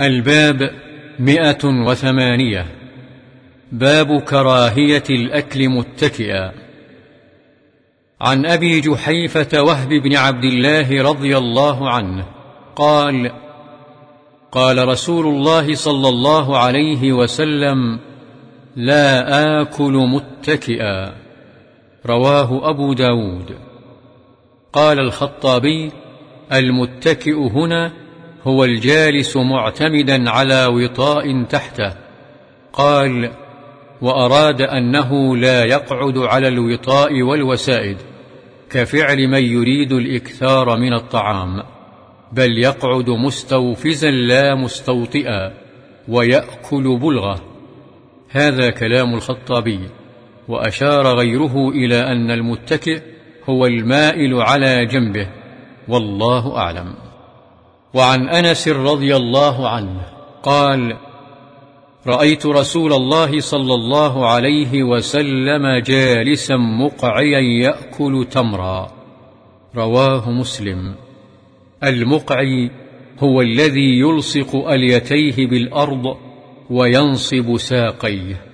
الباب مئة وثمانية. باب كراهية الأكل متكئا. عن أبي جحيفة وهب بن عبد الله رضي الله عنه قال قال رسول الله صلى الله عليه وسلم لا آكل متكئا. رواه أبو داود. قال الخطابي المتكئ هنا هو الجالس معتمدا على وطاء تحته. قال وأراد أنه لا يقعد على الوطاء والوسائد كفعل من يريد الإكثار من الطعام بل يقعد مستوفزا لا مستوطئا ويأكل بلغة. هذا كلام الخطابي وأشار غيره إلى أن المتكئ هو المائل على جنبه والله أعلم. وعن أنس رضي الله عنه قال رأيت رسول الله صلى الله عليه وسلم جالسا مقعيا يأكل تمرا. رواه مسلم. المقعي هو الذي يلصق أليتيه بالأرض وينصب ساقيه.